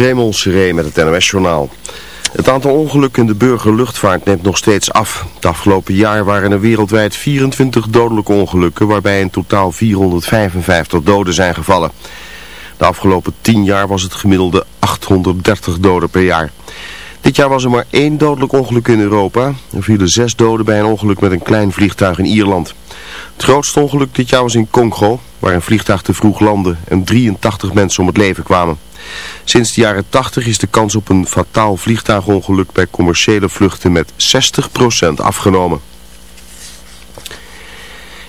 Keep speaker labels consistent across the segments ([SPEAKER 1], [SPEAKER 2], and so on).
[SPEAKER 1] Raymond Seré met het NOS-journaal. Het aantal ongelukken in de burgerluchtvaart neemt nog steeds af. Het afgelopen jaar waren er wereldwijd 24 dodelijke ongelukken, waarbij in totaal 455 doden zijn gevallen. De afgelopen 10 jaar was het gemiddelde 830 doden per jaar. Dit jaar was er maar één dodelijk ongeluk in Europa. Er vielen zes doden bij een ongeluk met een klein vliegtuig in Ierland. Het grootste ongeluk dit jaar was in Congo, waar een vliegtuig te vroeg landde en 83 mensen om het leven kwamen. Sinds de jaren 80 is de kans op een fataal vliegtuigongeluk bij commerciële vluchten met 60% afgenomen.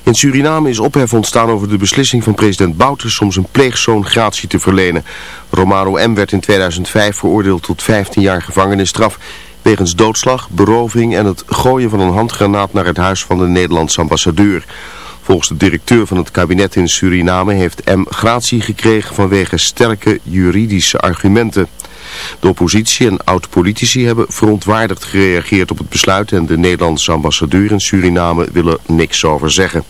[SPEAKER 1] In Suriname is ophef ontstaan over de beslissing van president Bouters om zijn pleegzoon gratie te verlenen. Romano M. werd in 2005 veroordeeld tot 15 jaar gevangenisstraf wegens doodslag, beroving en het gooien van een handgranaat naar het huis van de Nederlandse ambassadeur. Volgens de directeur van het kabinet in Suriname heeft M. gratie gekregen vanwege sterke juridische argumenten. De oppositie en oud-politici hebben verontwaardigd gereageerd op het besluit en de Nederlandse ambassadeur in Suriname willen niks over zeggen.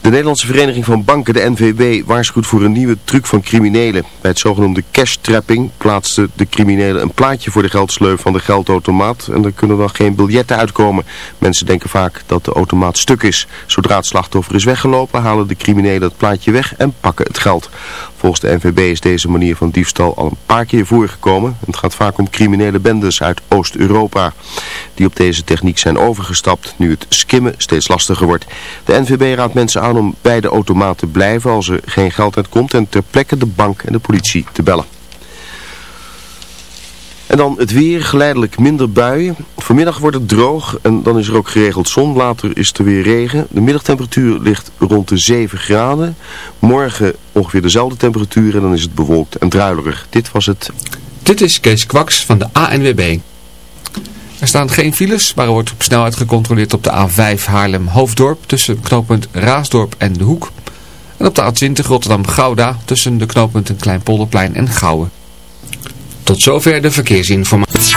[SPEAKER 1] De Nederlandse Vereniging van Banken, de NVB, waarschuwt voor een nieuwe truc van criminelen. Bij het zogenoemde cash-trapping plaatsten de criminelen een plaatje voor de geldsleuf van de geldautomaat en er kunnen dan geen biljetten uitkomen. Mensen denken vaak dat de automaat stuk is. Zodra het slachtoffer is weggelopen halen de criminelen het plaatje weg en pakken het geld. Volgens de NVB is deze manier van diefstal al een paar keer voorgekomen. Het gaat vaak om criminele bendes uit Oost-Europa die op deze techniek zijn overgestapt nu het skimmen steeds lastiger wordt. De NVB raadt mensen aan om bij de automaat te blijven als er geen geld uitkomt en ter plekke de bank en de politie te bellen. En dan het weer, geleidelijk minder buien. Vanmiddag wordt het droog en dan is er ook geregeld zon. Later is er weer regen. De middagtemperatuur ligt rond de 7 graden. Morgen ongeveer dezelfde temperatuur en dan is het bewolkt en druilerig. Dit was het.
[SPEAKER 2] Dit is Kees Kwaks van de ANWB. Er staan geen files, maar er wordt op snelheid gecontroleerd op de A5 Haarlem-Hoofddorp tussen knooppunt Raasdorp en De Hoek. En op de A20 Rotterdam-Gouda tussen de knooppunten Kleinpolderplein en Gouwen. Tot zover de verkeersinformatie.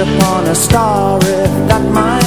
[SPEAKER 3] upon a star if that might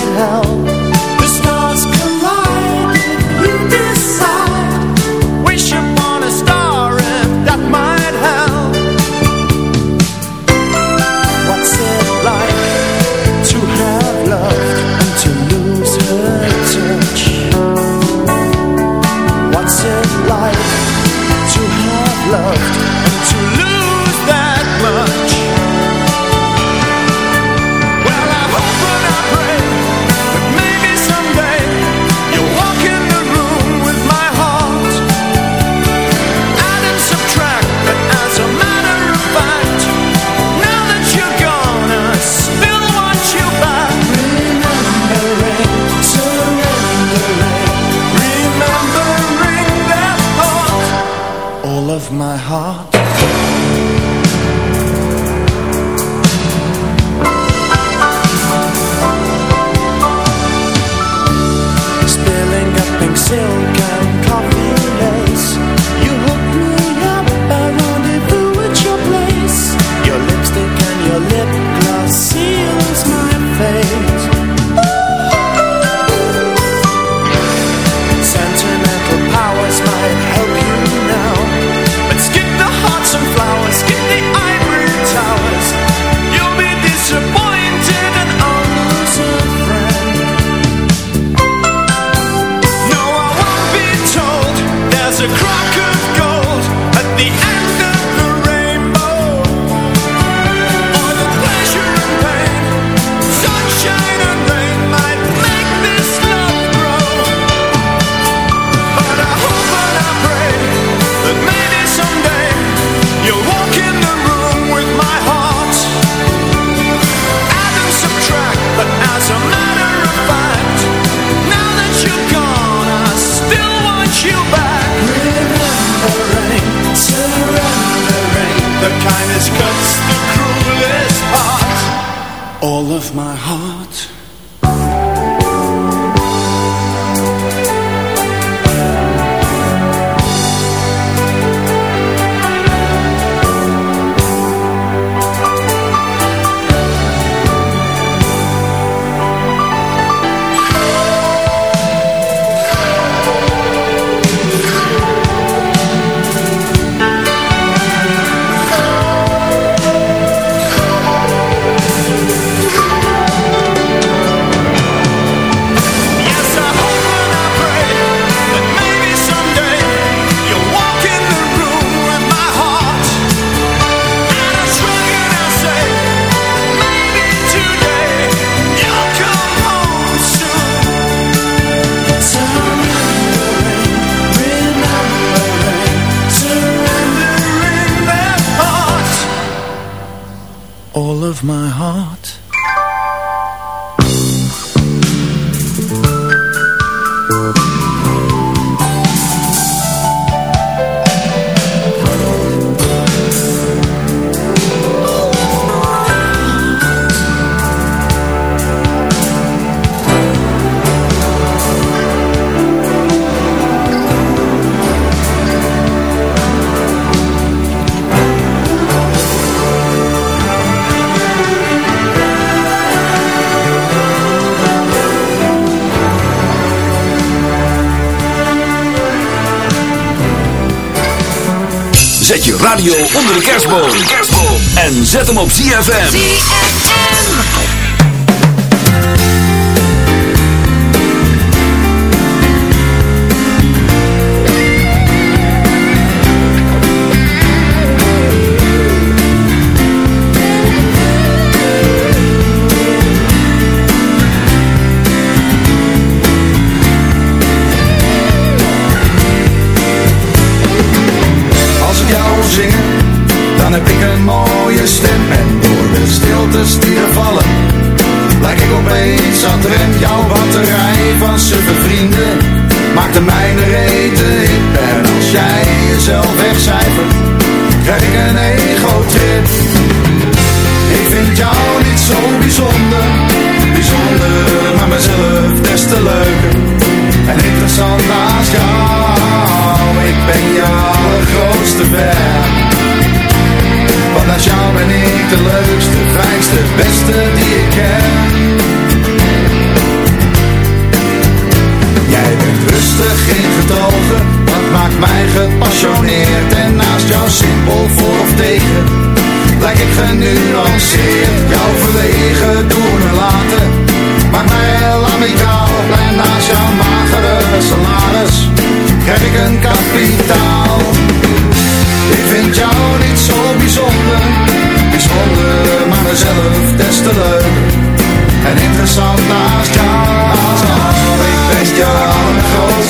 [SPEAKER 4] Zet je radio onder de kerstboom. En zet hem op ZFM.
[SPEAKER 5] ZFM.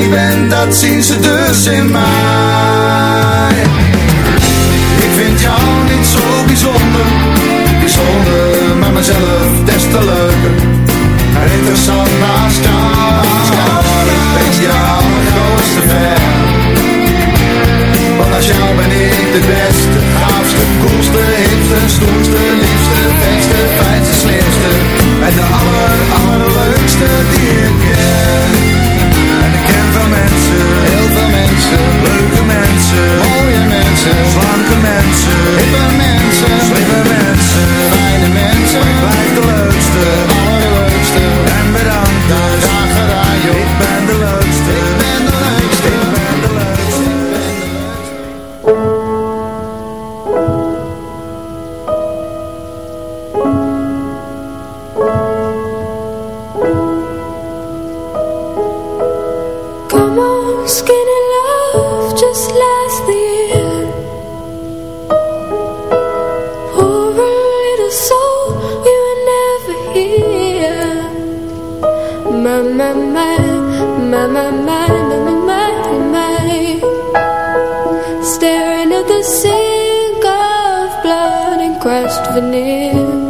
[SPEAKER 5] Jij bent, dat zien ze dus in mij. Ik vind jou niet zo bijzonder, bijzonder, maar mezelf des te leuker. Interessant naast jou, ik ben jouw grootste fan. Want als jou ben ik de beste, gaafste, koelste, hipste, stoerste, liefste, beste, fijnste, slimste. En de aller, allerleukste die ik ken. Veel mensen, heel veel mensen, leuke mensen, mooie mensen, slanke mensen, hippe mensen, slimme mensen, fijne mensen. Maar ik blijf de leukste, allerleukste. En bedankt, dus, graag gedaan joh.
[SPEAKER 6] Crushed veneer.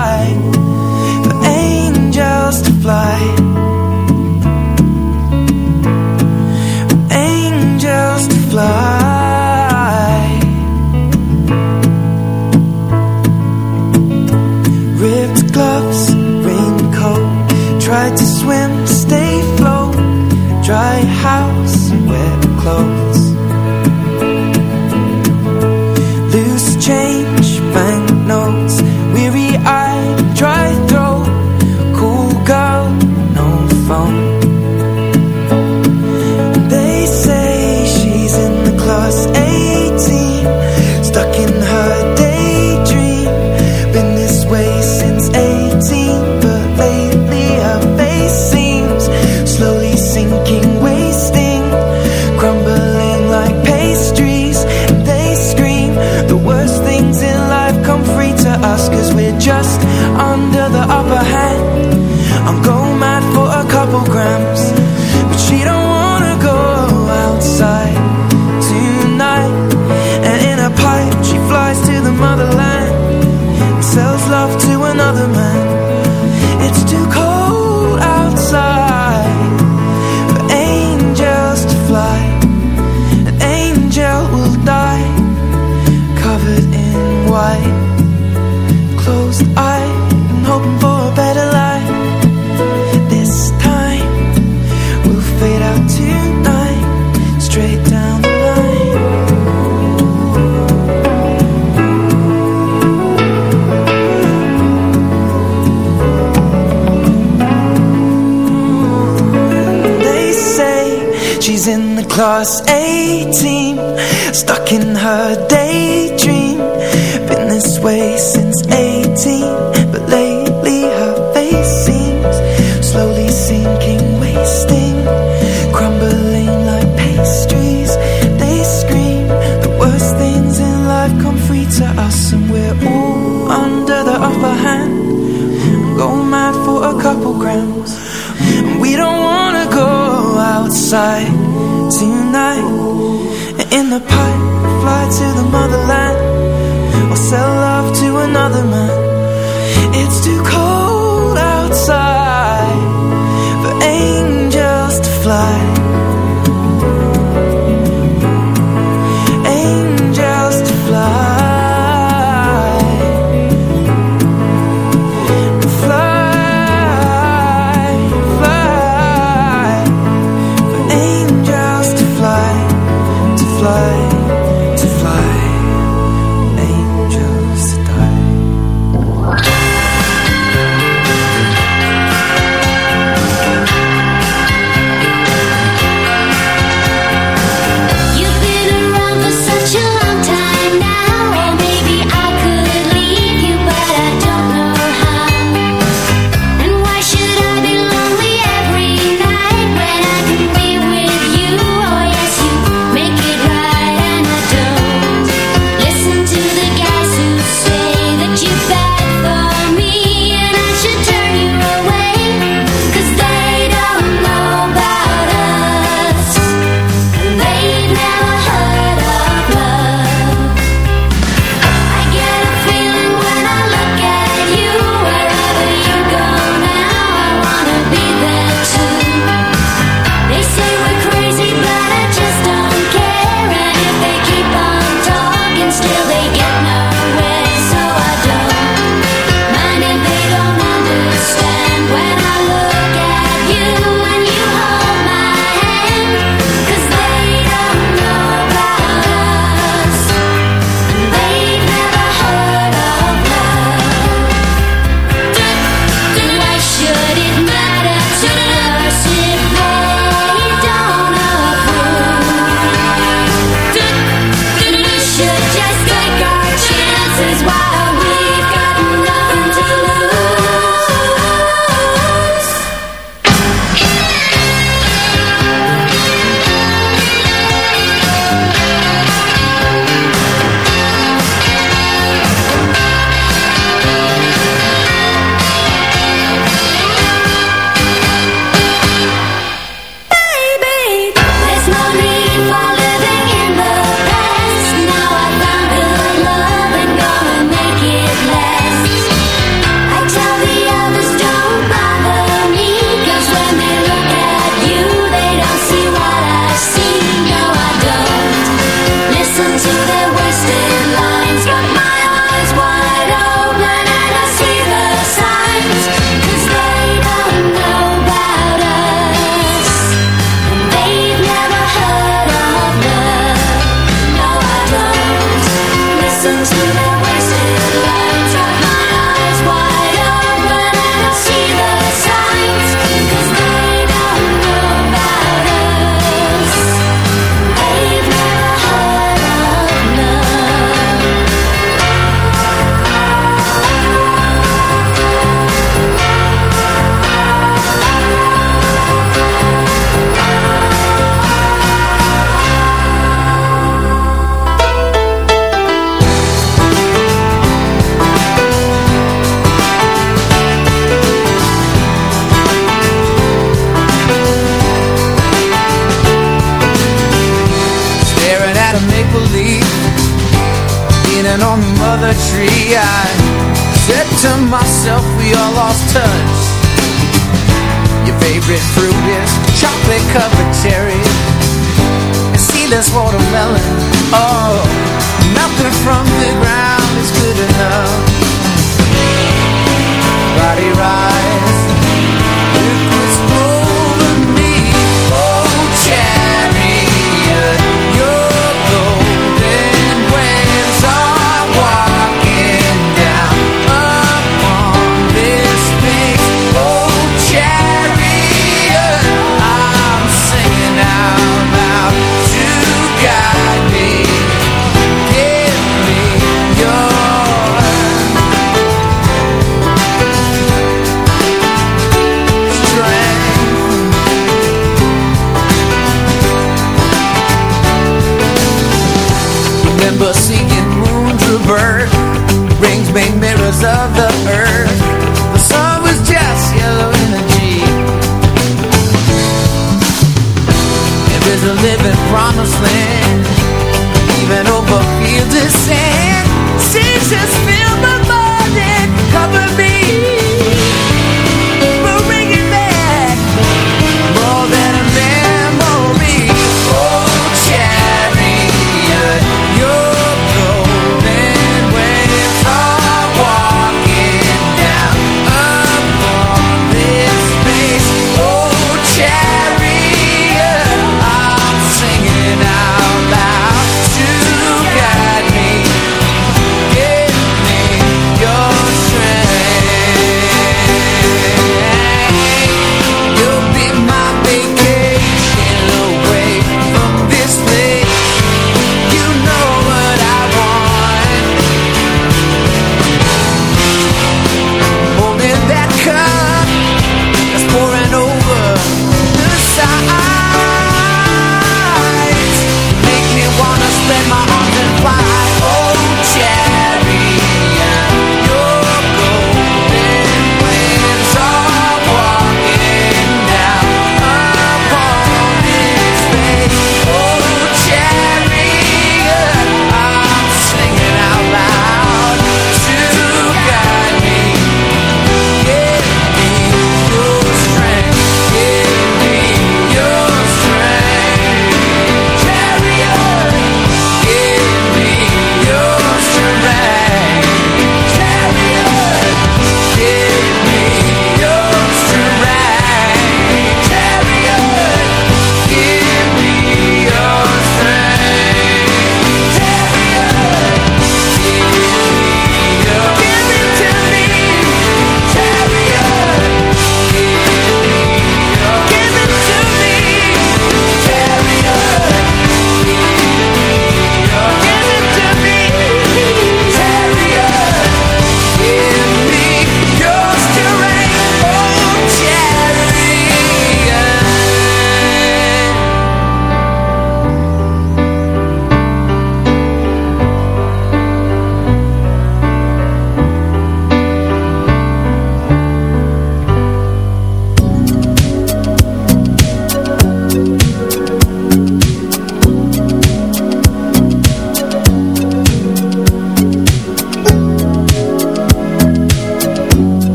[SPEAKER 7] fly. Angels to fly. Ripped gloves, raincoat Tried to swim, stay float. Dry house, wet clothes.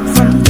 [SPEAKER 8] From